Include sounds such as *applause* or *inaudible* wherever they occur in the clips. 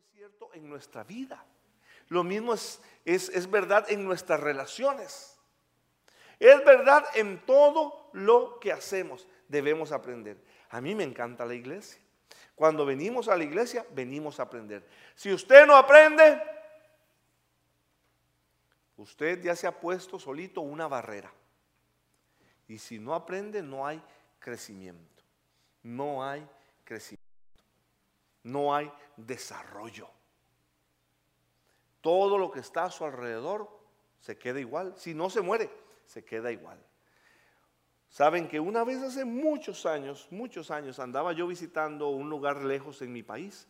es cierto en nuestra vida. Lo mismo es, es, verdad en nuestras relaciones. Es verdad en todo lo que hacemos. Debemos aprender. A mí me encanta la iglesia. Cuando venimos a la iglesia, venimos a aprender. Si usted no aprende, usted ya se ha puesto solito una barrera. Y si no aprende, no hay crecimiento. No hay crecimiento. No hay desarrollo. Todo lo que está a su alrededor se queda igual. Si no se muere, se queda igual. Saben que una vez hace muchos años, muchos años, andaba yo visitando un lugar lejos en mi país.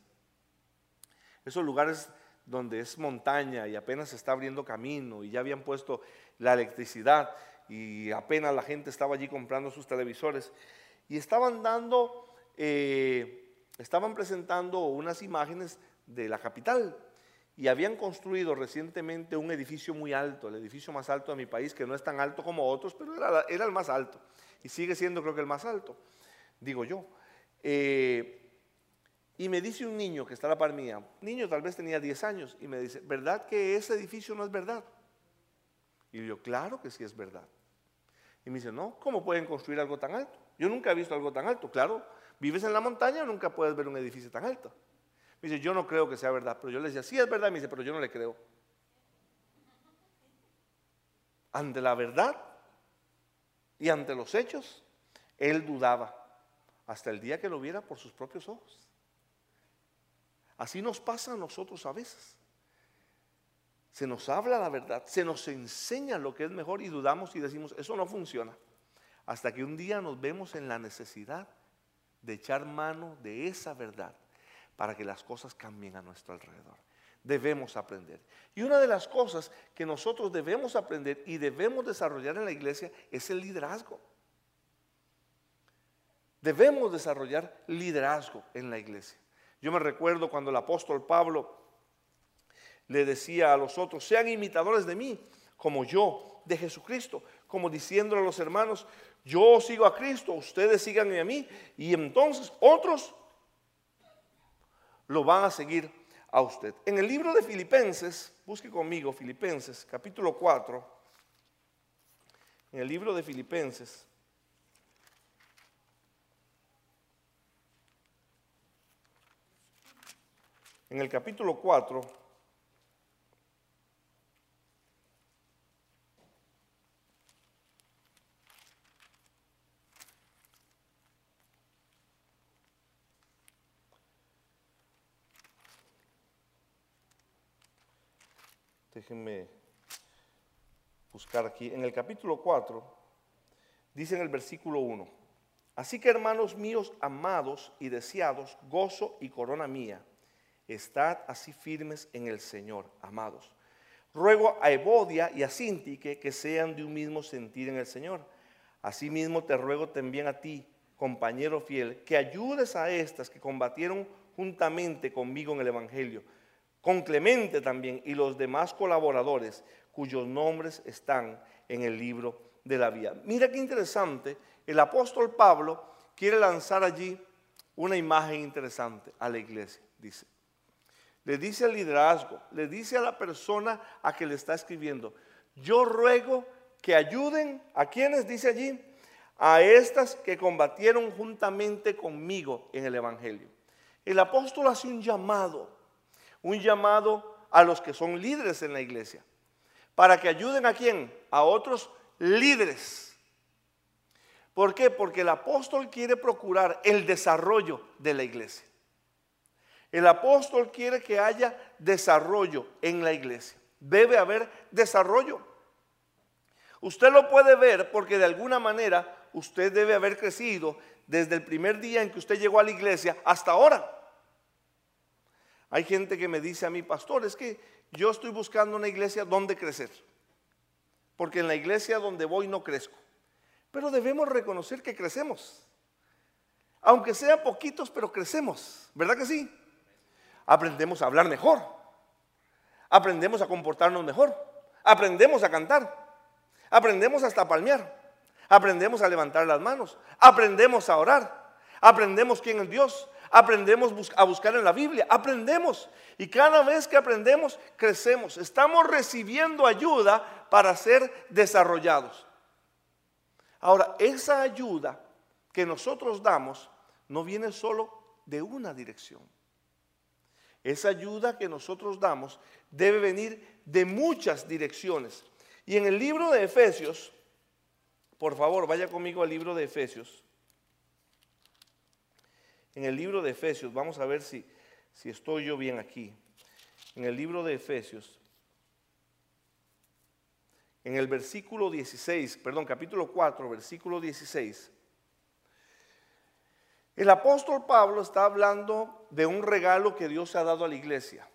Esos lugares donde es montaña y apenas se está abriendo camino y ya habían puesto la electricidad y apenas la gente estaba allí comprando sus televisores y estaban dando, eh, estaban presentando unas imágenes de la capital y habían construido recientemente un edificio muy alto, el edificio más alto de mi país, que no es tan alto como otros, pero era, el más alto. Y sigue siendo creo que el más alto, digo yo. Eh, y me dice un niño que está a la par mía, niño tal vez tenía 10 años, y me dice, ¿verdad que ese edificio no es verdad? Y yo, claro que sí es verdad. Y me dice, no, ¿cómo pueden construir algo tan alto? Yo nunca he visto algo tan alto. Claro, vives en la montaña, nunca puedes ver un edificio tan alto. Me dice, yo no creo que sea verdad. Pero yo le decía, sí es verdad. Me dice, pero yo no le creo. Ante la verdad y ante los hechos, él dudaba hasta el día que lo viera por sus propios ojos. Así nos pasa a nosotros a veces. Se nos habla la verdad, se nos enseña lo que es mejor y dudamos y decimos, eso no funciona. Hasta que un día nos vemos en la necesidad de echar mano de esa verdad para que las cosas cambien a nuestro alrededor. Debemos aprender. Y una de las cosas que nosotros debemos aprender y debemos desarrollar en la iglesia es el liderazgo. Debemos desarrollar liderazgo en la iglesia. Yo me recuerdo cuando el apóstol Pablo le decía a los otros, sean imitadores de mí, como yo, de Jesucristo, como diciéndole a los hermanos, yo sigo a Cristo, ustedes síganme a mí, y entonces otros lo van a seguir a usted. En el libro de Filipenses, busque conmigo Filipenses, capítulo 4, en el libro de Filipenses, en el capítulo 4, Déjenme buscar aquí. En el capítulo 4, dice en el versículo 1, Así que hermanos míos, amados y deseados, gozo y corona mía, estad así firmes en el Señor, amados. Ruego a Evodia y a Sintique que sean de un mismo sentir en el Señor. Asimismo te ruego también a ti, compañero fiel, que ayudes a estas que combatieron juntamente conmigo en el Evangelio con Clemente también y los demás colaboradores cuyos nombres están en el libro de la vida. Mira qué interesante, el apóstol Pablo quiere lanzar allí una imagen interesante a la iglesia, dice. Le dice al liderazgo, le dice a la persona a que le está escribiendo, yo ruego que ayuden a quienes, dice allí, a estas que combatieron juntamente conmigo en el Evangelio. El apóstol hace un llamado un llamado a los que son líderes en la iglesia, para que ayuden a quién? A otros líderes. ¿Por qué? Porque el apóstol quiere procurar el desarrollo de la iglesia. El apóstol quiere que haya desarrollo en la iglesia. Debe haber desarrollo. Usted lo puede ver porque de alguna manera usted debe haber crecido desde el primer día en que usted llegó a la iglesia hasta ahora. Hay gente que me dice a mí, pastor, es que yo estoy buscando una iglesia donde crecer. Porque en la iglesia donde voy no crezco. Pero debemos reconocer que crecemos. Aunque sea poquitos, pero crecemos. ¿Verdad que sí? Aprendemos a hablar mejor. Aprendemos a comportarnos mejor. Aprendemos a cantar. Aprendemos hasta a palmear. Aprendemos a levantar las manos. Aprendemos a orar. Aprendemos quién es Dios aprendemos a buscar en la Biblia, aprendemos. Y cada vez que aprendemos, crecemos. Estamos recibiendo ayuda para ser desarrollados. Ahora, esa ayuda que nosotros damos no viene solo de una dirección. Esa ayuda que nosotros damos debe venir de muchas direcciones. Y en el libro de Efesios, por favor, vaya conmigo al libro de Efesios. En el libro de Efesios, vamos a ver si, si estoy yo bien aquí. En el libro de Efesios, en el versículo 16, perdón, capítulo 4, versículo 16. El apóstol Pablo está hablando de un regalo que Dios ha dado a la iglesia.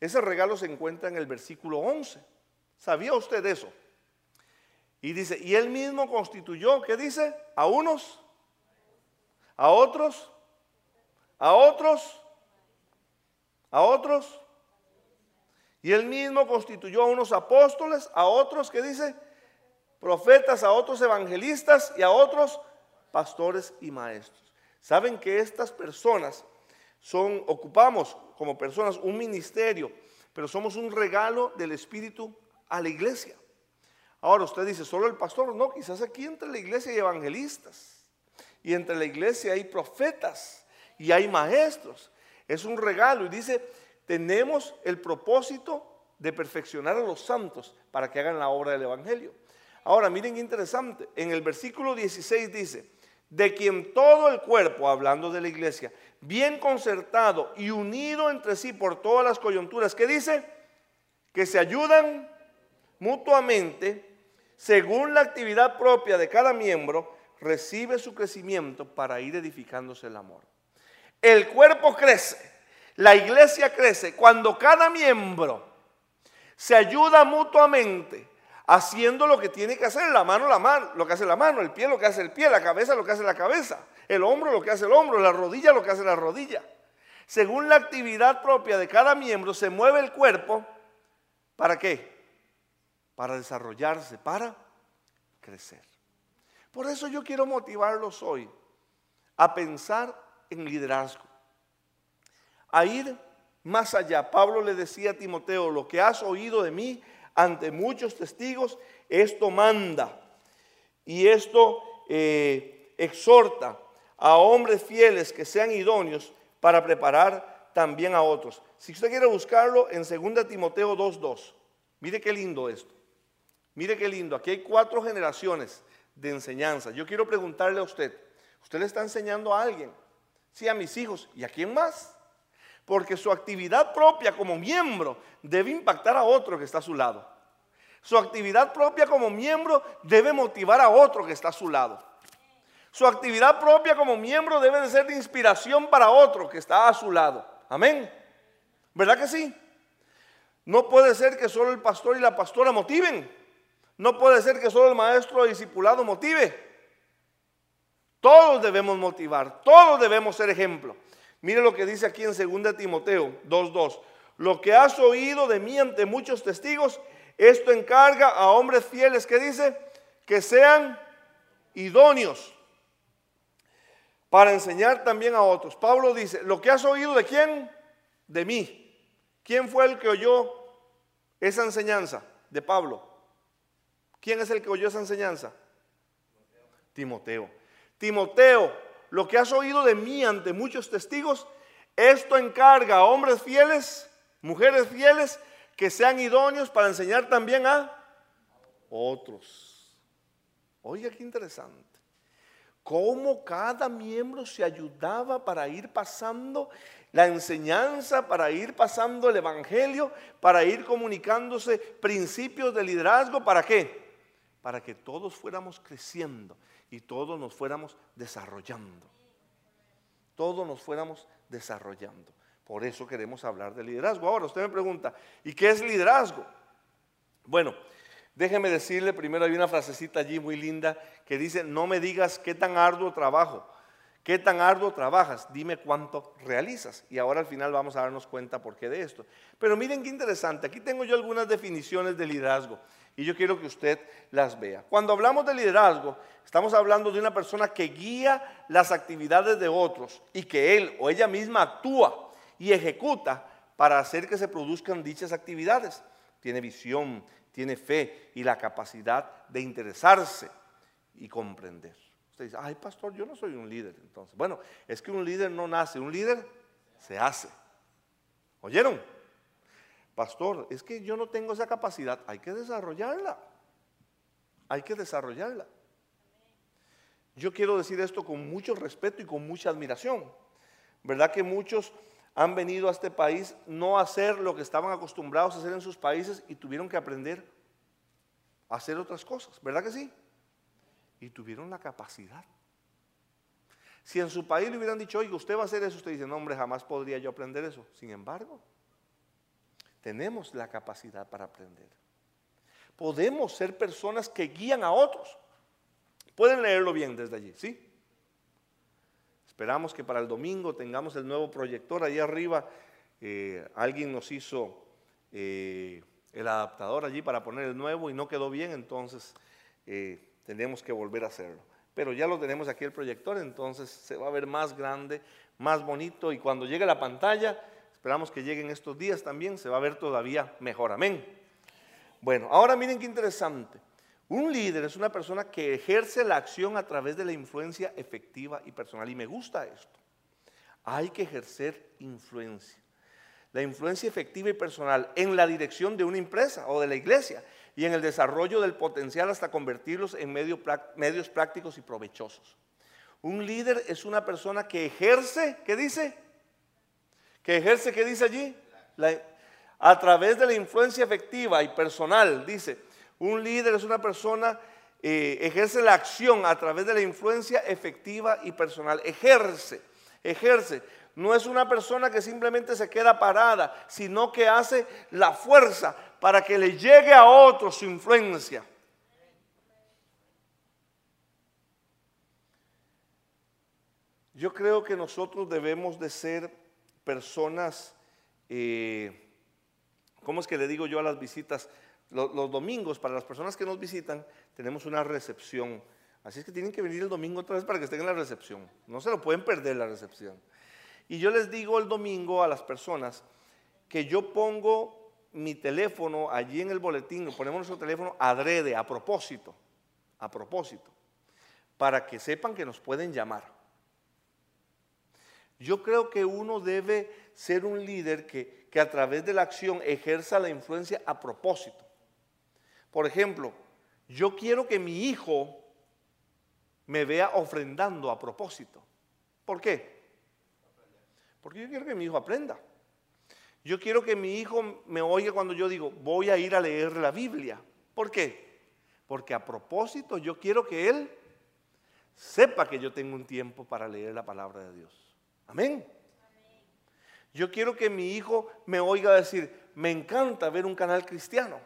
Ese regalo se encuentra en el versículo 11. ¿Sabía usted eso? Y dice, y él mismo constituyó, ¿qué dice? A unos, a otros, a otros, a otros. Y él mismo constituyó a unos apóstoles, a otros, ¿qué dice? Profetas, a otros evangelistas y a otros pastores y maestros. Saben que estas personas son, ocupamos como personas un ministerio, pero somos un regalo del Espíritu a la iglesia. Ahora usted dice, solo el pastor, no, quizás aquí entre la iglesia hay evangelistas y entre la iglesia hay profetas y hay maestros. Es un regalo y dice, tenemos el propósito de perfeccionar a los santos para que hagan la obra del evangelio. Ahora, miren qué interesante, en el versículo 16 dice, de quien todo el cuerpo, hablando de la iglesia, bien concertado y unido entre sí por todas las coyunturas, ¿qué dice? Que se ayudan mutuamente según la actividad propia de cada miembro, recibe su crecimiento para ir edificándose el amor. El cuerpo crece, la iglesia crece cuando cada miembro se ayuda mutuamente haciendo lo que tiene que hacer, la mano la mano, lo que hace la mano, el pie lo que hace el pie, la cabeza lo que hace la cabeza, el hombro lo que hace el hombro, la rodilla lo que hace la rodilla. Según la actividad propia de cada miembro se mueve el cuerpo, ¿para qué? para desarrollarse, para crecer. Por eso yo quiero motivarlos hoy a pensar en liderazgo, a ir más allá. Pablo le decía a Timoteo, lo que has oído de mí ante muchos testigos, esto manda y esto eh, exhorta a hombres fieles que sean idóneos para preparar también a otros. Si usted quiere buscarlo en 2 Timoteo 2.2, mire qué lindo esto. Mire qué lindo, aquí hay cuatro generaciones de enseñanza. Yo quiero preguntarle a usted, ¿usted le está enseñando a alguien? Sí, a mis hijos. ¿Y a quién más? Porque su actividad propia como miembro debe impactar a otro que está a su lado. Su actividad propia como miembro debe motivar a otro que está a su lado. Su actividad propia como miembro debe de ser de inspiración para otro que está a su lado. Amén. ¿Verdad que sí? No puede ser que solo el pastor y la pastora motiven. No puede ser que solo el maestro discipulado motive. Todos debemos motivar, todos debemos ser ejemplo. Mire lo que dice aquí en 2 Timoteo 2.2. Lo que has oído de mí ante muchos testigos, esto encarga a hombres fieles que dice que sean idóneos para enseñar también a otros. Pablo dice, lo que has oído de quién? De mí. ¿Quién fue el que oyó esa enseñanza de Pablo? ¿Quién es el que oyó esa enseñanza? Timoteo. Timoteo, lo que has oído de mí ante muchos testigos, esto encarga a hombres fieles, mujeres fieles, que sean idóneos para enseñar también a otros. Oiga, qué interesante. Cómo cada miembro se ayudaba para ir pasando la enseñanza, para ir pasando el evangelio, para ir comunicándose principios de liderazgo. ¿Para qué? para que todos fuéramos creciendo y todos nos fuéramos desarrollando. Todos nos fuéramos desarrollando. Por eso queremos hablar de liderazgo. Ahora usted me pregunta, ¿y qué es liderazgo? Bueno, déjeme decirle, primero hay una frasecita allí muy linda que dice, no me digas qué tan arduo trabajo, ¿Qué tan arduo trabajas? Dime cuánto realizas. Y ahora al final vamos a darnos cuenta por qué de esto. Pero miren qué interesante. Aquí tengo yo algunas definiciones de liderazgo y yo quiero que usted las vea. Cuando hablamos de liderazgo, estamos hablando de una persona que guía las actividades de otros y que él o ella misma actúa y ejecuta para hacer que se produzcan dichas actividades. Tiene visión, tiene fe y la capacidad de interesarse y comprender. Usted dice, ay pastor, yo no soy un líder entonces. Bueno, es que un líder no nace, un líder se hace. ¿Oyeron? Pastor, es que yo no tengo esa capacidad, hay que desarrollarla. Hay que desarrollarla. Yo quiero decir esto con mucho respeto y con mucha admiración. ¿Verdad que muchos han venido a este país no a hacer lo que estaban acostumbrados a hacer en sus países y tuvieron que aprender a hacer otras cosas? ¿Verdad que sí? y tuvieron la capacidad. Si en su país le hubieran dicho, oiga, usted va a hacer eso, usted dice, no, hombre, jamás podría yo aprender eso. Sin embargo, tenemos la capacidad para aprender. Podemos ser personas que guían a otros. Pueden leerlo bien desde allí, ¿sí? Esperamos que para el domingo tengamos el nuevo proyector allí arriba. Eh, alguien nos hizo eh, el adaptador allí para poner el nuevo y no quedó bien, entonces eh, tenemos que volver a hacerlo. Pero ya lo tenemos aquí el proyector, entonces se va a ver más grande, más bonito y cuando llegue la pantalla, esperamos que lleguen estos días también, se va a ver todavía mejor. Amén. Bueno, ahora miren qué interesante. Un líder es una persona que ejerce la acción a través de la influencia efectiva y personal. Y me gusta esto. Hay que ejercer influencia. La influencia efectiva y personal en la dirección de una empresa o de la iglesia y en el desarrollo del potencial hasta convertirlos en medios prácticos y provechosos. Un líder es una persona que ejerce, ¿qué dice? Que ejerce, ¿qué dice allí? a través de la influencia efectiva y personal, dice. Un líder es una persona, eh, ejerce la acción a través de la influencia efectiva y personal. Ejerce, ejerce. No es una persona que simplemente se queda parada, sino que hace la fuerza para que le llegue a otros su influencia. Yo creo que nosotros debemos de ser personas, eh, ¿cómo es que le digo yo a las visitas? Los, los, domingos, para las personas que nos visitan, tenemos una recepción. Así es que tienen que venir el domingo otra vez para que estén en la recepción. No se lo pueden perder la recepción. Y yo les digo el domingo a las personas que yo pongo mi teléfono allí en el boletín, ponemos nuestro teléfono adrede, a propósito, a propósito, para que sepan que nos pueden llamar. Yo creo que uno debe ser un líder que, que a través de la acción ejerza la influencia a propósito. Por ejemplo, yo quiero que mi hijo me vea ofrendando a propósito. ¿Por qué? Porque yo quiero que mi hijo aprenda. Yo quiero que mi hijo me oiga cuando yo digo, voy a ir a leer la Biblia. ¿Por qué? Porque a propósito yo quiero que él sepa que yo tengo un tiempo para leer la palabra de Dios. Amén. Yo quiero que mi hijo me oiga decir, me encanta ver un canal cristiano.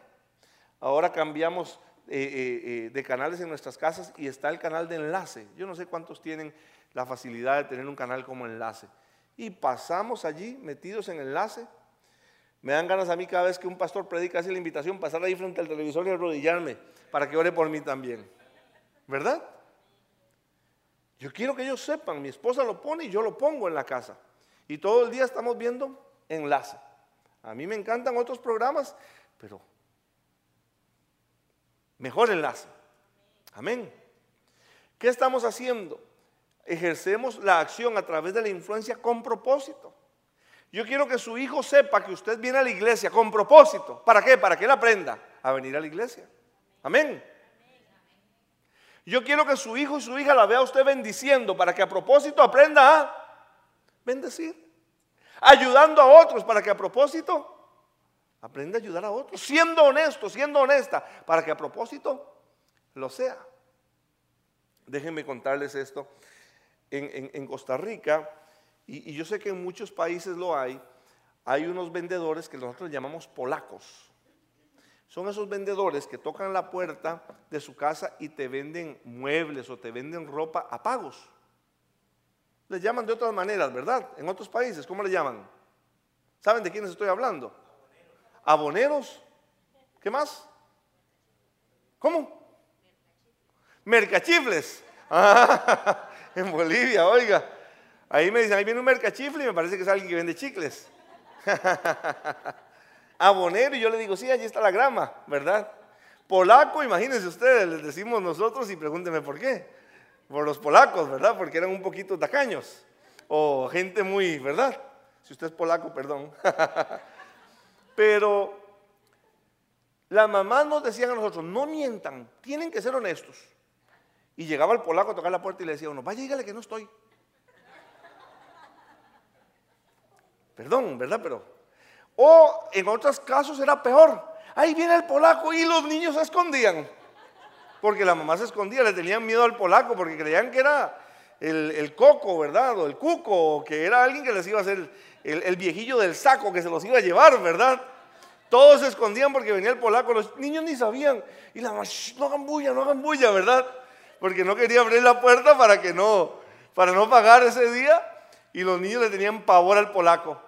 Ahora cambiamos eh, eh, eh, de canales en nuestras casas y está el canal de enlace. Yo no sé cuántos tienen la facilidad de tener un canal como enlace. Y pasamos allí metidos en enlace me dan ganas a mí cada vez que un pastor predica, hace la invitación, pasar ahí frente al televisor y arrodillarme para que ore por mí también. ¿Verdad? Yo quiero que ellos sepan, mi esposa lo pone y yo lo pongo en la casa. Y todo el día estamos viendo enlace. A mí me encantan otros programas, pero mejor enlace. Amén. ¿Qué estamos haciendo? Ejercemos la acción a través de la influencia con propósito. Yo quiero que su hijo sepa que usted viene a la iglesia con propósito. ¿Para qué? Para que él aprenda a venir a la iglesia. Amén. Yo quiero que su hijo y su hija la vea usted bendiciendo para que a propósito aprenda a bendecir. Ayudando a otros para que a propósito aprenda a ayudar a otros. Siendo honesto, siendo honesta, para que a propósito lo sea. Déjenme contarles esto. En, en Costa Rica y, yo sé que en muchos países lo hay, hay unos vendedores que nosotros llamamos polacos. Son esos vendedores que tocan la puerta de su casa y te venden muebles o te venden ropa a pagos. Les llaman de otras maneras, ¿verdad? En otros países, ¿cómo le llaman? ¿Saben de quiénes estoy hablando? Aboneros. ¿Qué más? ¿Cómo? Mercachifles. *laughs* Ah, en Bolivia, oiga. Ahí me dicen, ahí viene un mercachifle y me parece que es alguien que vende chicles. *laughs* Abonero, y yo le digo, sí, allí está la grama, ¿verdad? Polaco, imagínense ustedes, les decimos nosotros y pregúntenme por qué. Por los polacos, ¿verdad? Porque eran un poquito tacaños. O gente muy, ¿verdad? Si usted es polaco, perdón. *laughs* Pero las mamás nos decían a nosotros, no mientan, tienen que ser honestos. Y llegaba el polaco a tocar la puerta y le decía uno, vaya, dígale que no estoy. Perdón, ¿verdad? Pero. O en otros casos era peor. Ahí viene el polaco y los niños se escondían. Porque la mamá se escondía, le tenían miedo al polaco porque creían que era el, coco, ¿verdad? O el cuco, o que era alguien que les iba a hacer el, el, viejillo del saco que se los iba a llevar, ¿verdad? Todos se escondían porque venía el polaco, los niños ni sabían. Y la mamá, no hagan bulla, no hagan bulla, ¿verdad? porque no quería abrir la puerta para que no, para no pagar ese día. Y los niños le tenían pavor al polaco.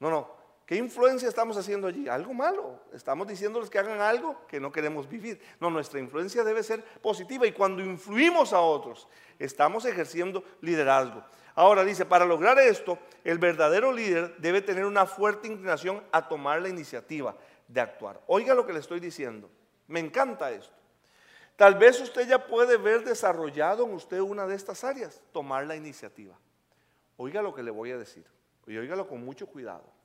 No, no. ¿Qué influencia estamos haciendo allí? Algo malo. Estamos diciéndoles que hagan algo que no queremos vivir. No, nuestra influencia debe ser positiva y cuando influimos a otros, estamos ejerciendo liderazgo. Ahora dice, para lograr esto, el verdadero líder debe tener una fuerte inclinación a tomar la iniciativa de actuar. Oiga lo que le estoy diciendo. Me encanta esto. Tal vez usted ya puede ver desarrollado en usted una de estas áreas, tomar la iniciativa. Oiga lo que le voy a decir, y oígalo con mucho cuidado.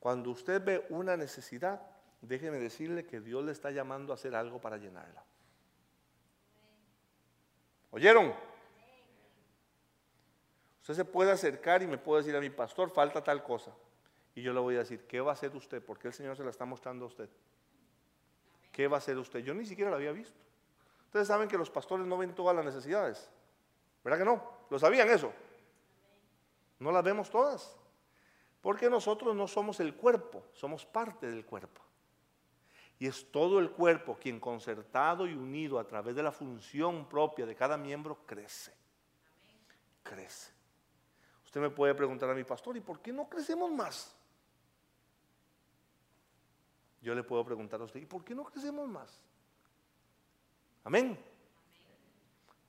Cuando usted ve una necesidad, déjeme decirle que Dios le está llamando a hacer algo para llenarla. ¿Oyeron? Usted se puede acercar y me puede decir a mi pastor, falta tal cosa. Y yo le voy a decir, ¿qué va a hacer usted? Porque el Señor se la está mostrando a usted. ¿qué va a hacer usted? Yo ni siquiera lo había visto. Ustedes saben que los pastores no ven todas las necesidades. ¿Verdad que no? ¿Lo sabían eso? No las vemos todas. Porque nosotros no somos el cuerpo, somos parte del cuerpo. Y es todo el cuerpo quien concertado y unido a través de la función propia de cada miembro crece. Crece. Usted me puede preguntar a mi pastor, ¿y por qué no crecemos más? Yo le puedo preguntar a usted, ¿y por qué no crecemos más? Amén.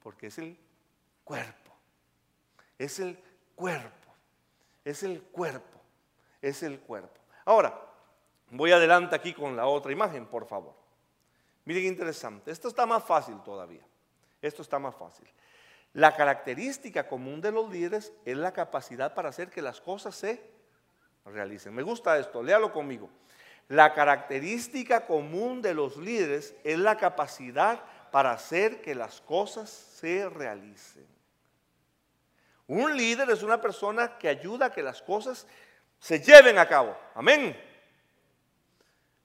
Porque es el cuerpo. Es el cuerpo. Es el cuerpo. Es el cuerpo. Ahora, voy adelante aquí con la otra imagen, por favor. Miren qué interesante. Esto está más fácil todavía. Esto está más fácil. La característica común de los líderes es la capacidad para hacer que las cosas se realicen. Me gusta esto, léalo conmigo. La característica común de los líderes es la capacidad para hacer que las cosas se realicen. Un líder es una persona que ayuda a que las cosas se lleven a cabo. Amén.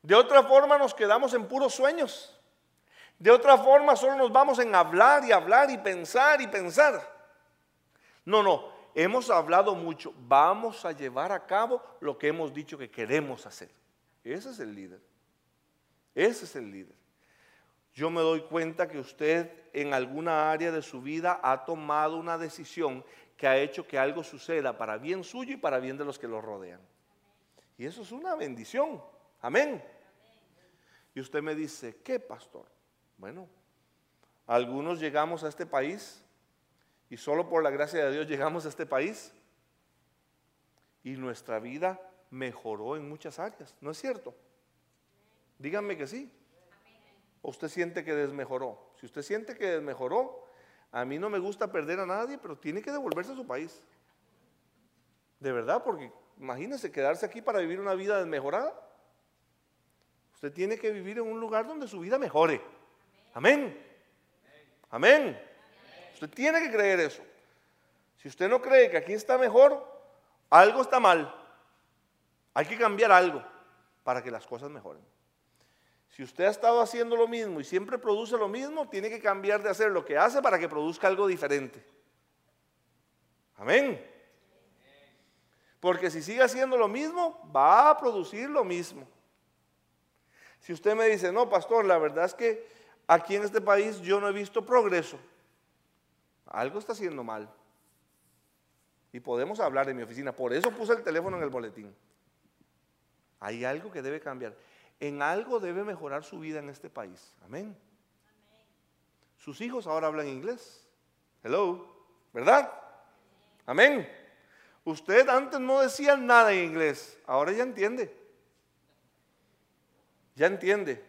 De otra forma nos quedamos en puros sueños. De otra forma solo nos vamos en hablar y hablar y pensar y pensar. No, no, hemos hablado mucho. Vamos a llevar a cabo lo que hemos dicho que queremos hacer. Ese es el líder. Ese es el líder. Yo me doy cuenta que usted en alguna área de su vida ha tomado una decisión que ha hecho que algo suceda para bien suyo y para bien de los que lo rodean. Y eso es una bendición. Amén. Y usted me dice, ¿qué pastor? Bueno, algunos llegamos a este país y solo por la gracia de Dios llegamos a este país y nuestra vida mejoró en muchas áreas, ¿no es cierto? Díganme que sí. ¿O usted siente que desmejoró? Si usted siente que desmejoró, a mí no me gusta perder a nadie, pero tiene que devolverse a su país. De verdad, porque imagínese quedarse aquí para vivir una vida desmejorada. Usted tiene que vivir en un lugar donde su vida mejore. Amén. Amén. Usted tiene que creer eso. Si usted no cree que aquí está mejor, algo está mal. Hay que cambiar algo para que las cosas mejoren. Si usted ha estado haciendo lo mismo y siempre produce lo mismo, tiene que cambiar de hacer lo que hace para que produzca algo diferente. Amén. Porque si sigue haciendo lo mismo, va a producir lo mismo. Si usted me dice, no, pastor, la verdad es que aquí en este país yo no he visto progreso. Algo está haciendo mal. Y podemos hablar en mi oficina. Por eso puse el teléfono en el boletín. Hay algo que debe cambiar. En algo debe mejorar su vida en este país. Amén. Sus hijos ahora hablan inglés. Hello. ¿Verdad? Amén. Usted antes no decía nada en inglés. Ahora ya entiende. Ya entiende.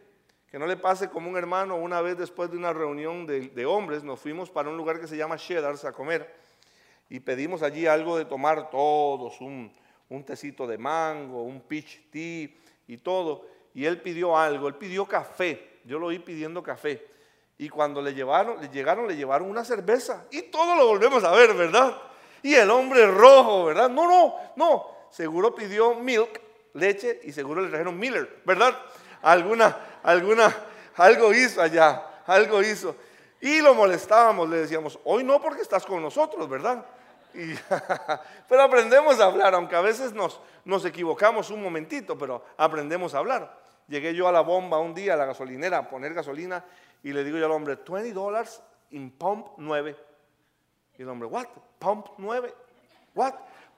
Que no le pase como un hermano, una vez después de una reunión de, hombres, nos fuimos para un lugar que se llama Sheddars a comer y pedimos allí algo de tomar todos, un, un tecito de mango, un peach tea y todo. Y él pidió algo, él pidió café, yo lo oí pidiendo café. Y cuando le llevaron, le llegaron, le llevaron una cerveza y todo lo volvemos a ver, ¿verdad? Y el hombre rojo, ¿verdad? No, no, no. Seguro pidió milk, leche y seguro le trajeron Miller, ¿verdad? Alguna, alguna, algo hizo allá, algo hizo. Y lo molestábamos, le decíamos, hoy no porque estás con nosotros, ¿verdad? *laughs* pero aprendemos a hablar, aunque a veces nos, nos equivocamos un momentito, pero aprendemos a hablar. Llegué yo a la bomba un día, a la gasolinera, a poner gasolina, y le digo yo al hombre, 20 dólares en pump 9. Y el hombre, what? Pump 9. What?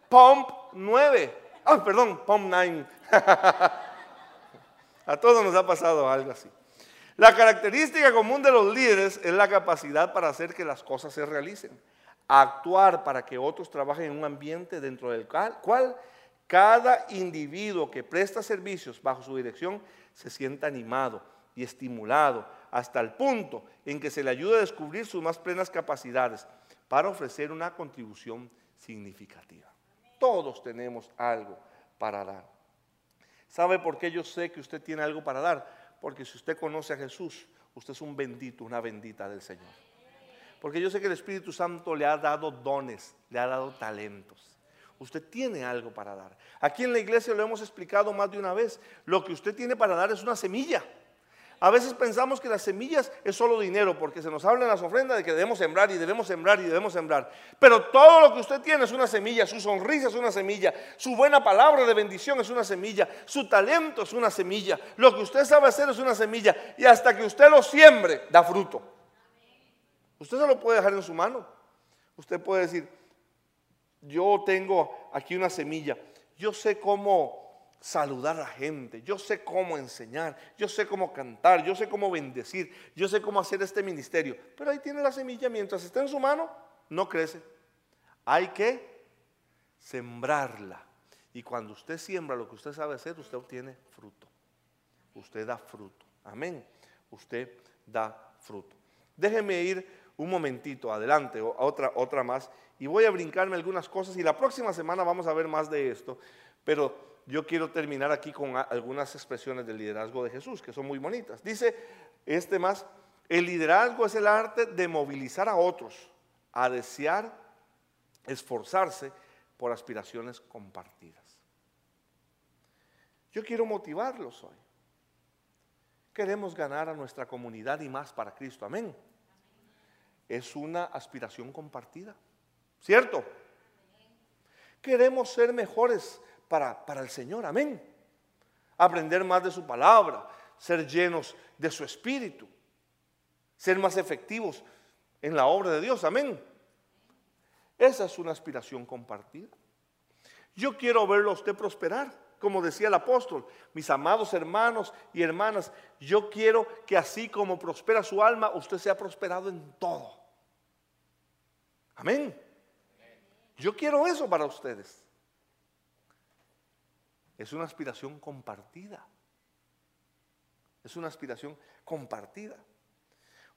Pump 9. Ah, perdón, pump 9. *laughs* A todos nos ha pasado algo así. La característica común de los líderes es la capacidad para hacer que las cosas se realicen. Actuar para que otros trabajen en un ambiente dentro del cual cada individuo que presta servicios bajo su dirección se sienta animado y estimulado hasta el punto en que se le ayude a descubrir sus más plenas capacidades para ofrecer una contribución significativa. Todos tenemos algo para dar. ¿Sabe por qué yo sé que usted tiene algo para dar? Porque si usted conoce a Jesús, usted es un bendito, una bendita del Señor. Porque yo sé que el Espíritu Santo le ha dado dones, le ha dado talentos. Usted tiene algo para dar. Aquí en la iglesia lo hemos explicado más de una vez. Lo que usted tiene para dar es una semilla. A veces pensamos que las semillas es solo dinero, porque se nos habla en las ofrendas de que debemos sembrar y debemos sembrar y debemos sembrar. Pero todo lo que usted tiene es una semilla, su sonrisa es una semilla, su buena palabra de bendición es una semilla, su talento es una semilla, lo que usted sabe hacer es una semilla, y hasta que usted lo siembre, da fruto. Usted se lo puede dejar en su mano. Usted puede decir, yo tengo aquí una semilla, yo sé cómo saludar a la gente, yo sé cómo enseñar, yo sé cómo cantar, yo sé cómo bendecir, yo sé cómo hacer este ministerio. Pero ahí tiene la semilla, mientras está en su mano, no crece. Hay que sembrarla. Y cuando usted siembra lo que usted sabe hacer, usted obtiene fruto. Usted da fruto. Amén. Usted da fruto. Déjeme ir un momentito adelante, otra, otra más, y voy a brincarme algunas cosas y la próxima semana vamos a ver más de esto. Pero yo quiero terminar aquí con algunas expresiones del liderazgo de Jesús, que son muy bonitas. Dice este más, el liderazgo es el arte de movilizar a otros a desear, esforzarse por aspiraciones compartidas. Yo quiero motivarlos hoy. Queremos ganar a nuestra comunidad y más para Cristo. Amén. Es una aspiración compartida. ¿Cierto? Queremos ser mejores para, el Señor. Amén. Aprender más de su palabra, ser llenos de su espíritu, ser más efectivos en la obra de Dios. Amén. Esa es una aspiración compartida. Yo quiero verlo a usted prosperar, como decía el apóstol, mis amados hermanos y hermanas, yo quiero que así como prospera su alma, usted sea prosperado en todo. Amén. Yo quiero eso para ustedes. Es una aspiración compartida. Es una aspiración compartida.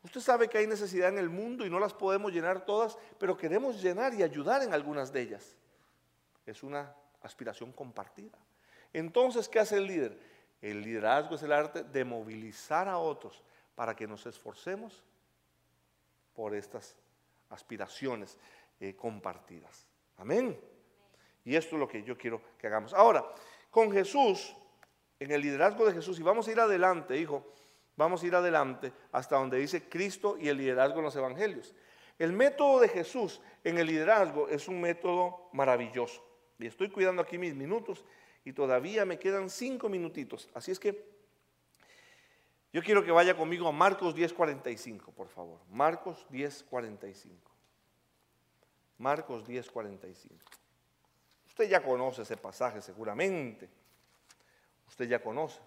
Usted sabe que hay necesidad en el mundo y no las podemos llenar todas, pero queremos llenar y ayudar en algunas de ellas. Es una aspiración compartida. Entonces, ¿qué hace el líder? El liderazgo es el arte de movilizar a otros para que nos esforcemos por estas aspiraciones eh, compartidas. Amén. Y esto es lo que yo quiero que hagamos. Ahora, con Jesús, en el liderazgo de Jesús, y vamos a ir adelante, hijo, vamos a ir adelante hasta donde dice Cristo y el liderazgo en los evangelios. El método de Jesús en el liderazgo es un método maravilloso. Y estoy cuidando aquí mis minutos y todavía me quedan cinco minutitos. Así es que yo quiero que vaya conmigo a Marcos 10:45, por favor. Marcos 10:45. Marcos 10, 45. Usted ya conoce ese pasaje seguramente. Usted ya conoce.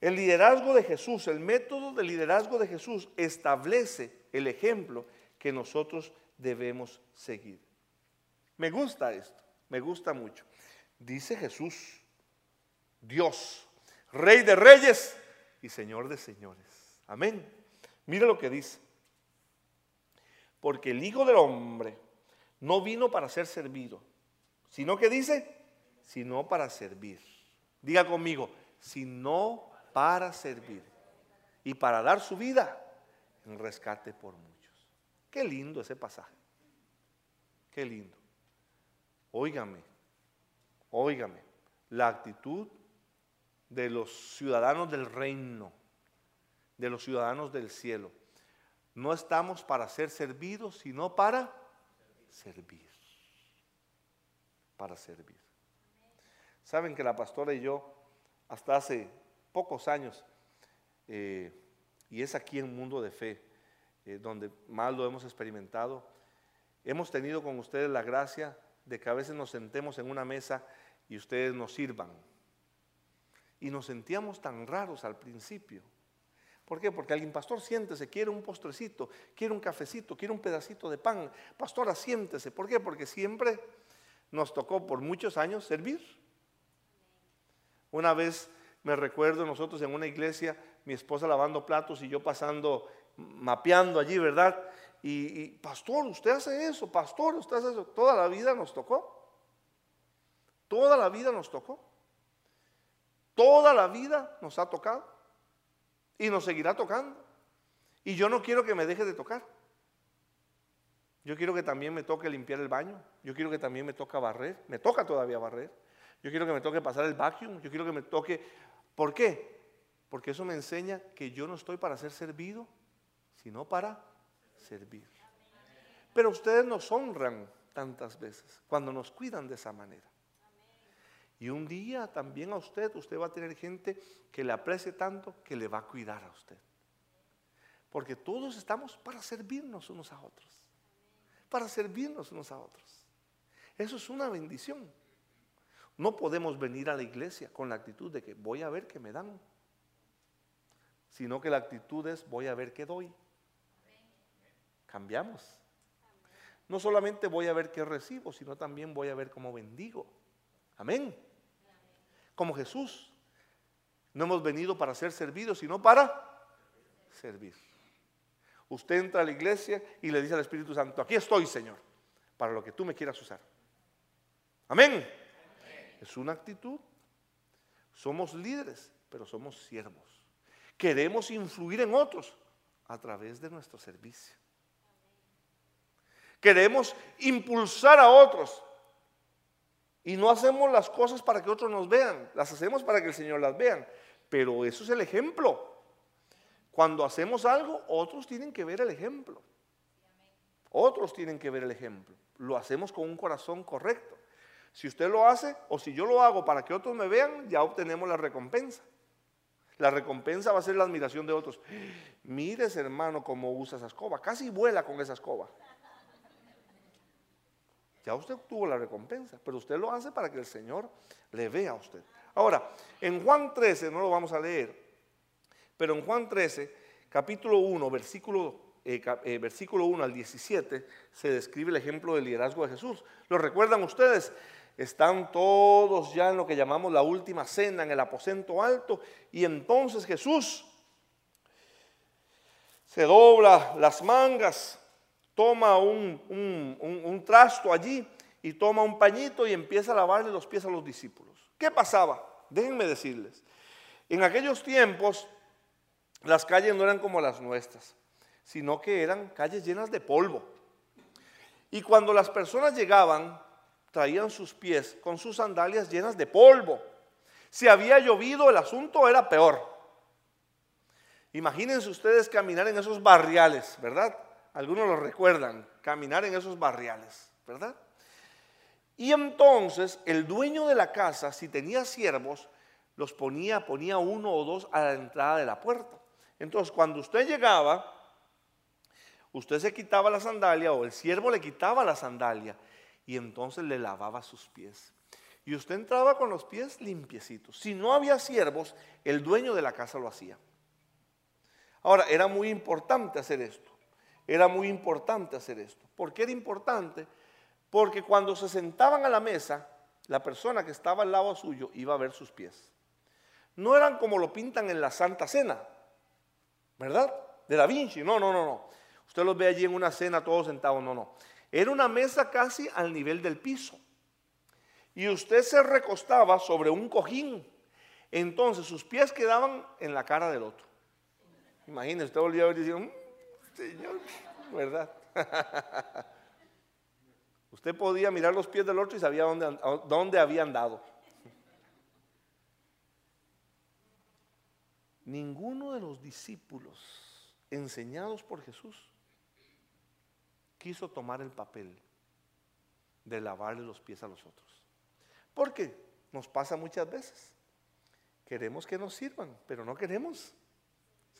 El liderazgo de Jesús, el método de liderazgo de Jesús establece el ejemplo que nosotros debemos seguir. Me gusta esto, me gusta mucho. Dice Jesús, Dios, Rey de reyes y Señor de señores. Amén. Mire lo que dice. Porque el Hijo del Hombre no vino para ser servido, sino que dice, sino para servir. Diga conmigo, sino para servir y para dar su vida en rescate por muchos. Qué lindo ese pasaje. Qué lindo. Óigame, óigame, la actitud de los ciudadanos del reino, de los ciudadanos del cielo. No estamos para ser servidos, sino para servir. Para servir. Saben que la pastora y yo, hasta hace pocos años, eh, y es aquí en Mundo de Fe, eh, donde más lo hemos experimentado, hemos tenido con ustedes la gracia de que a veces nos sentemos en una mesa y ustedes nos sirvan. Y nos sentíamos tan raros al principio. ¿Por qué? Porque alguien, pastor, siéntese, quiere un postrecito, quiere un cafecito, quiere un pedacito de pan. Pastora, siéntese. ¿Por qué? Porque siempre nos tocó por muchos años servir. Una vez me recuerdo nosotros en una iglesia, mi esposa lavando platos y yo pasando, mapeando allí, ¿verdad? Y, pastor, usted hace eso, pastor, usted hace eso. Toda la vida nos tocó. Toda la vida nos tocó. Toda la vida nos ha tocado y nos seguirá tocando. Y yo no quiero que me deje de tocar. Yo quiero que también me toque limpiar el baño. Yo quiero que también me toque barrer. Me toca todavía barrer. Yo quiero que me toque pasar el vacuum. Yo quiero que me toque... ¿Por qué? Porque eso me enseña que yo no estoy para ser servido, sino para servir. Pero ustedes nos honran tantas veces cuando nos cuidan de esa manera. Y un día también a usted, usted va a tener gente que le aprecie tanto que le va a cuidar a usted. Porque todos estamos para servirnos unos a otros. Para servirnos unos a otros. Eso es una bendición. No podemos venir a la iglesia con la actitud de que voy a ver qué me dan. Sino que la actitud es voy a ver qué doy. Cambiamos. No solamente voy a ver qué recibo, sino también voy a ver cómo bendigo. Amén como Jesús. No hemos venido para ser servidos, sino para servir. Usted entra a la iglesia y le dice al Espíritu Santo, aquí estoy, Señor, para lo que tú me quieras usar. Amén. Es una actitud. Somos líderes, pero somos siervos. Queremos influir en otros a través de nuestro servicio. Queremos impulsar a otros y no hacemos las cosas para que otros nos vean, las hacemos para que el Señor las vean. Pero eso es el ejemplo. Cuando hacemos algo, otros tienen que ver el ejemplo. Otros tienen que ver el ejemplo. Lo hacemos con un corazón correcto. Si usted lo hace o si yo lo hago para que otros me vean, ya obtenemos la recompensa. La recompensa va a ser la admiración de otros. Mires, hermano, cómo usa esa escoba. Casi vuela con esa escoba. Ya usted obtuvo la recompensa, pero usted lo hace para que el Señor le vea a usted. Ahora, en Juan 13, no lo vamos a leer, pero en Juan 13, capítulo 1, versículo, eh, eh, versículo 1 al 17, se describe el ejemplo del liderazgo de Jesús. ¿Lo recuerdan ustedes? Están todos ya en lo que llamamos la última cena, en el aposento alto, y entonces Jesús se dobla las mangas toma un, trasto allí y toma un pañito y empieza a lavarle los pies a los discípulos. ¿Qué pasaba? Déjenme decirles. En aquellos tiempos las calles no eran como las nuestras, sino que eran calles llenas de polvo. Y cuando las personas llegaban, traían sus pies con sus sandalias llenas de polvo. Si había llovido, el asunto era peor. Imagínense ustedes caminar en esos barriales, ¿verdad? Algunos lo recuerdan, caminar en esos barriales, ¿verdad? Y entonces el dueño de la casa, si tenía siervos, los ponía, ponía uno o dos a la entrada de la puerta. Entonces cuando usted llegaba, usted se quitaba la sandalia o el siervo le quitaba la sandalia y entonces le lavaba sus pies. Y usted entraba con los pies limpiecitos. Si no había siervos, el dueño de la casa lo hacía. Ahora, era muy importante hacer esto. Era muy importante hacer esto. ¿Por qué era importante? Porque cuando se sentaban a la mesa, la persona que estaba al lado suyo iba a ver sus pies. No eran como lo pintan en la Santa Cena, ¿verdad? De Da Vinci. No, no, no, no. Usted los ve allí en una cena todos sentados. No, no. Era una mesa casi al nivel del piso. Y usted se recostaba sobre un cojín. Entonces sus pies quedaban en la cara del otro. Imagínese, usted volvía a ver y decía, mm, Señor, ¿verdad? *laughs* usted podía mirar los pies del otro y sabía dónde, dónde habían dado. *laughs* Ninguno de los discípulos enseñados por Jesús quiso tomar el papel de lavarle los pies a los otros. Porque nos pasa muchas veces. Queremos que nos sirvan, pero no queremos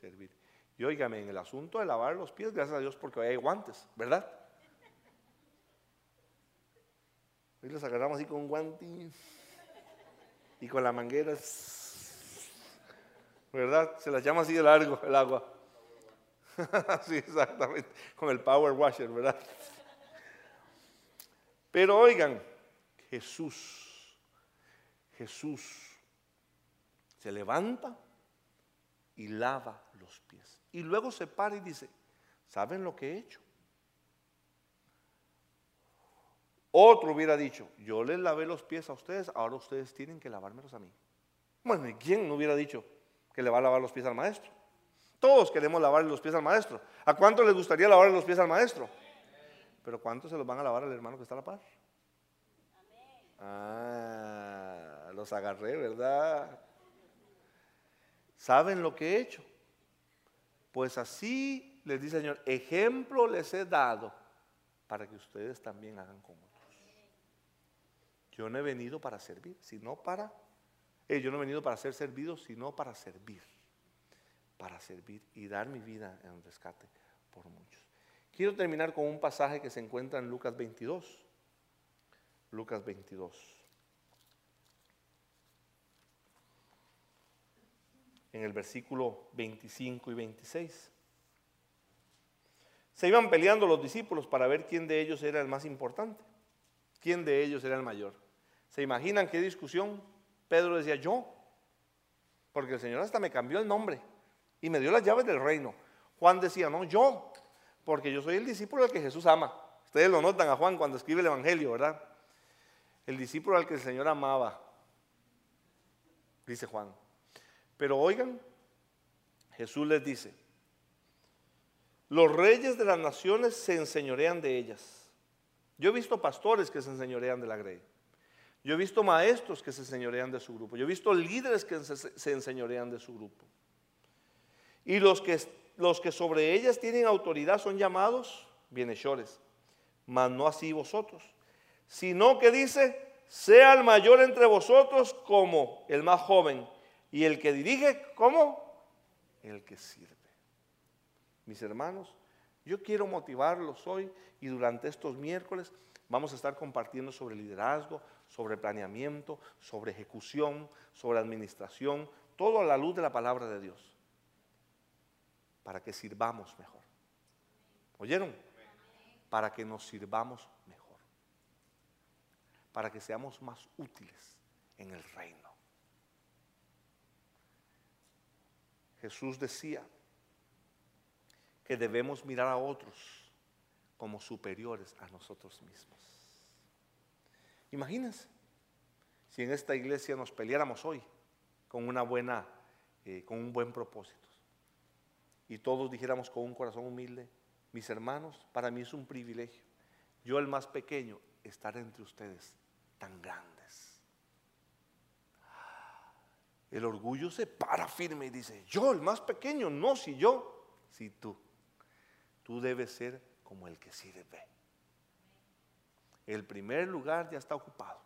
servir. Y óigame, en el asunto de lavar los pies, gracias a Dios porque hoy hay guantes, ¿verdad? Hoy los agarramos así con un guante y con la manguera, ¿verdad? Se las llama así de largo el agua. *laughs* sí, exactamente, con el power washer, ¿verdad? Pero oigan, Jesús, Jesús se levanta y lava los pies. Y luego se para y dice, ¿saben lo que he hecho? Otro hubiera dicho, yo les lavé los pies a ustedes, ahora ustedes tienen que lavármelos a mí. Bueno, ¿y quién no hubiera dicho que le va a lavar los pies al maestro? Todos queremos lavarle los pies al maestro. ¿A cuánto les gustaría lavarle los pies al maestro? Pero ¿cuántos se los van a lavar al hermano que está a la par? Ah, los agarré, ¿verdad? ¿Saben lo que he hecho? Pues así les dice el Señor, ejemplo les he dado para que ustedes también hagan como otros. Yo no he venido para servir, sino para... Eh, yo no he venido para ser servido, sino para servir. Para servir y dar mi vida en rescate por muchos. Quiero terminar con un pasaje que se encuentra en Lucas 22. Lucas 22. En el versículo 25 y 26. Se iban peleando los discípulos para ver quién de ellos era el más importante, quién de ellos era el mayor. ¿Se imaginan qué discusión? Pedro decía yo, porque el Señor hasta me cambió el nombre y me dio las llaves del reino. Juan decía, no, yo, porque yo soy el discípulo al que Jesús ama. Ustedes lo notan a Juan cuando escribe el Evangelio, ¿verdad? El discípulo al que el Señor amaba, dice Juan. Pero oigan, Jesús les dice, los reyes de las naciones se enseñorean de ellas. Yo he visto pastores que se enseñorean de la grey. Yo he visto maestros que se enseñorean de su grupo. Yo he visto líderes que se, enseñorean de su grupo. Y los que, los que sobre ellas tienen autoridad son llamados bienhechores, mas no así vosotros. Sino que dice, sea el mayor entre vosotros como el más joven y el que dirige, ¿cómo? El que sirve. Mis hermanos, yo quiero motivarlos hoy y durante estos miércoles vamos a estar compartiendo sobre liderazgo, sobre planeamiento, sobre ejecución, sobre administración, todo a la luz de la palabra de Dios, para que sirvamos mejor. ¿Oyeron? Para que nos sirvamos mejor, para que seamos más útiles en el reino. Jesús decía que debemos mirar a otros como superiores a nosotros mismos. Imagínense si en esta iglesia nos peleáramos hoy con una buena, eh, con un buen propósito y todos dijéramos con un corazón humilde, mis hermanos, para mí es un privilegio, yo el más pequeño, estar entre ustedes tan grande. El orgullo se para firme y dice, yo el más pequeño, no si yo, si tú. Tú debes ser como el que sirve. El primer lugar ya está ocupado.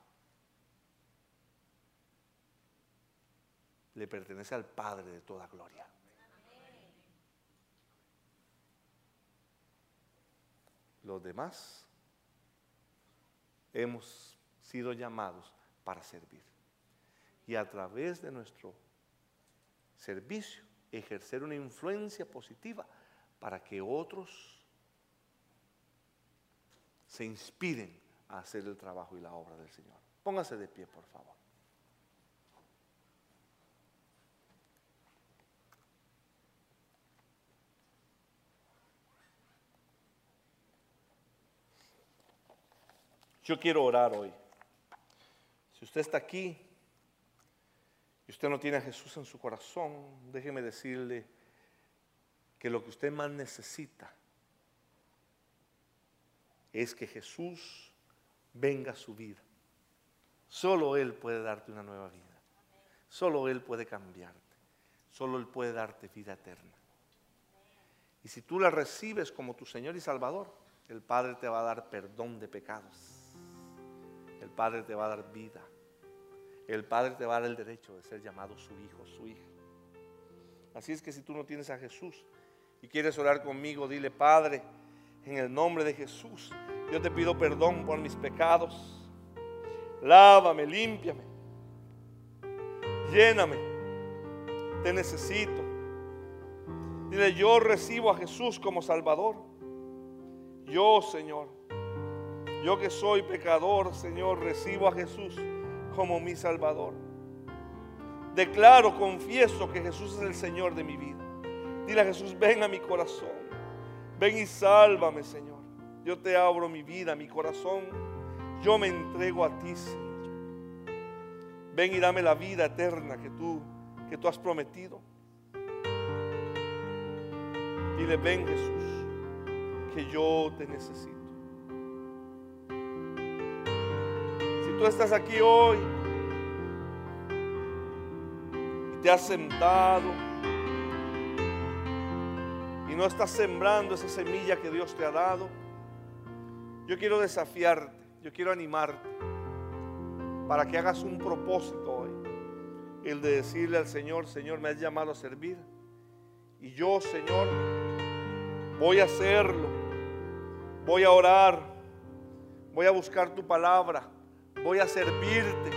Le pertenece al Padre de toda gloria. Los demás hemos sido llamados para servir. Y a través de nuestro servicio, ejercer una influencia positiva para que otros se inspiren a hacer el trabajo y la obra del Señor. Póngase de pie, por favor. Yo quiero orar hoy. Si usted está aquí usted no tiene a Jesús en su corazón, déjeme decirle que lo que usted más necesita es que Jesús venga a su vida. Solo Él puede darte una nueva vida. Solo Él puede cambiarte. Solo Él puede darte vida eterna. Y si tú la recibes como tu Señor y Salvador, el Padre te va a dar perdón de pecados el Padre te va a dar vida. El Padre te va a dar el derecho de ser llamado su hijo, su hija. Así es que si tú no tienes a Jesús y quieres orar conmigo, dile, Padre, en el nombre de Jesús, yo te pido perdón por mis pecados. Lávame, límpiame. Lléname. Te necesito. Dile, yo recibo a Jesús como Salvador. Yo, Señor, yo que soy pecador, Señor, recibo a Jesús como mi Salvador. Declaro, confieso que Jesús es el Señor de mi vida. Dile a Jesús, ven a mi corazón. Ven y sálvame, Señor. Yo te abro mi vida, mi corazón. Yo me entrego a ti, Señor. Ven y dame la vida eterna que tú, que tú has prometido. Dile, ven Jesús, que yo te necesito. Tú estás aquí hoy. Y te has sentado. Y no estás sembrando esa semilla que Dios te ha dado, yo quiero desafiarte, yo quiero animarte para que hagas un propósito hoy, el de decirle al Señor, Señor, me has llamado a servir. Y yo, Señor, voy a hacerlo, voy a orar, voy a buscar tu palabra voy a servirte.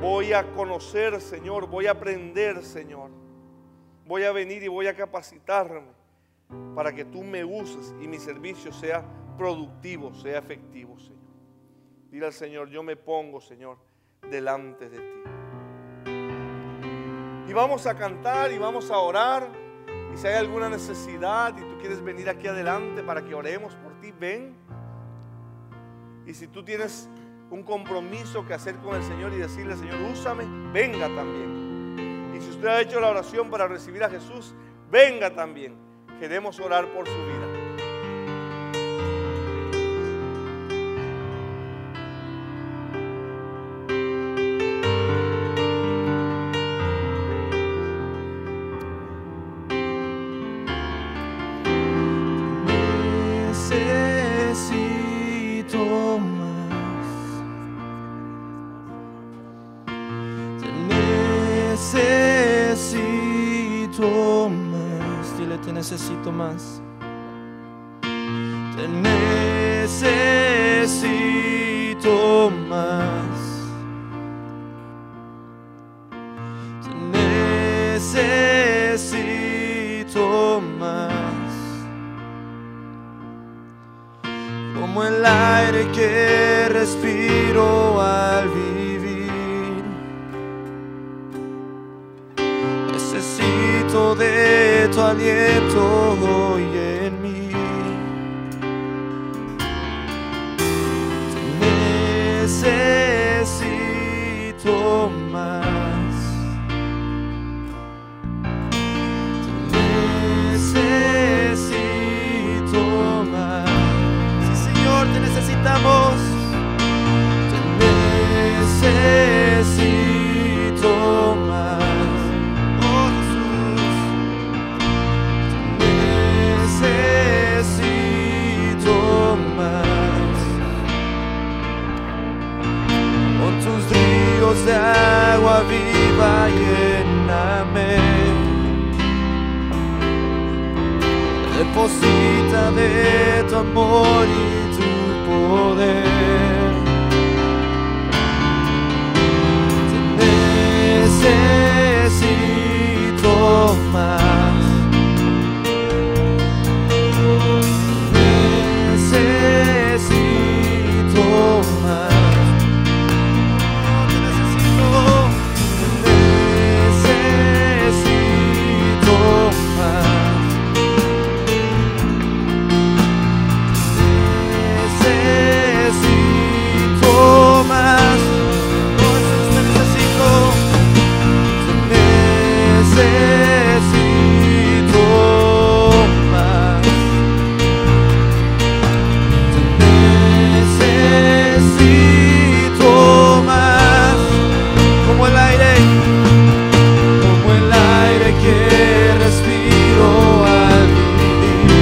Voy a conocer, Señor, voy a aprender, Señor. Voy a venir y voy a capacitarme para que tú me uses y mi servicio sea productivo, sea efectivo, Señor. Dile al Señor, yo me pongo, Señor, delante de ti. Y vamos a cantar y vamos a orar. Y si hay alguna necesidad y tú quieres venir aquí adelante para que oremos por ti, ven. Y si tú tienes un compromiso que hacer con el Señor y decirle, Señor, úsame, venga también. Y si usted ha hecho la oración para recibir a Jesús, venga también. Queremos orar por su vida. Necesito más. Te necesito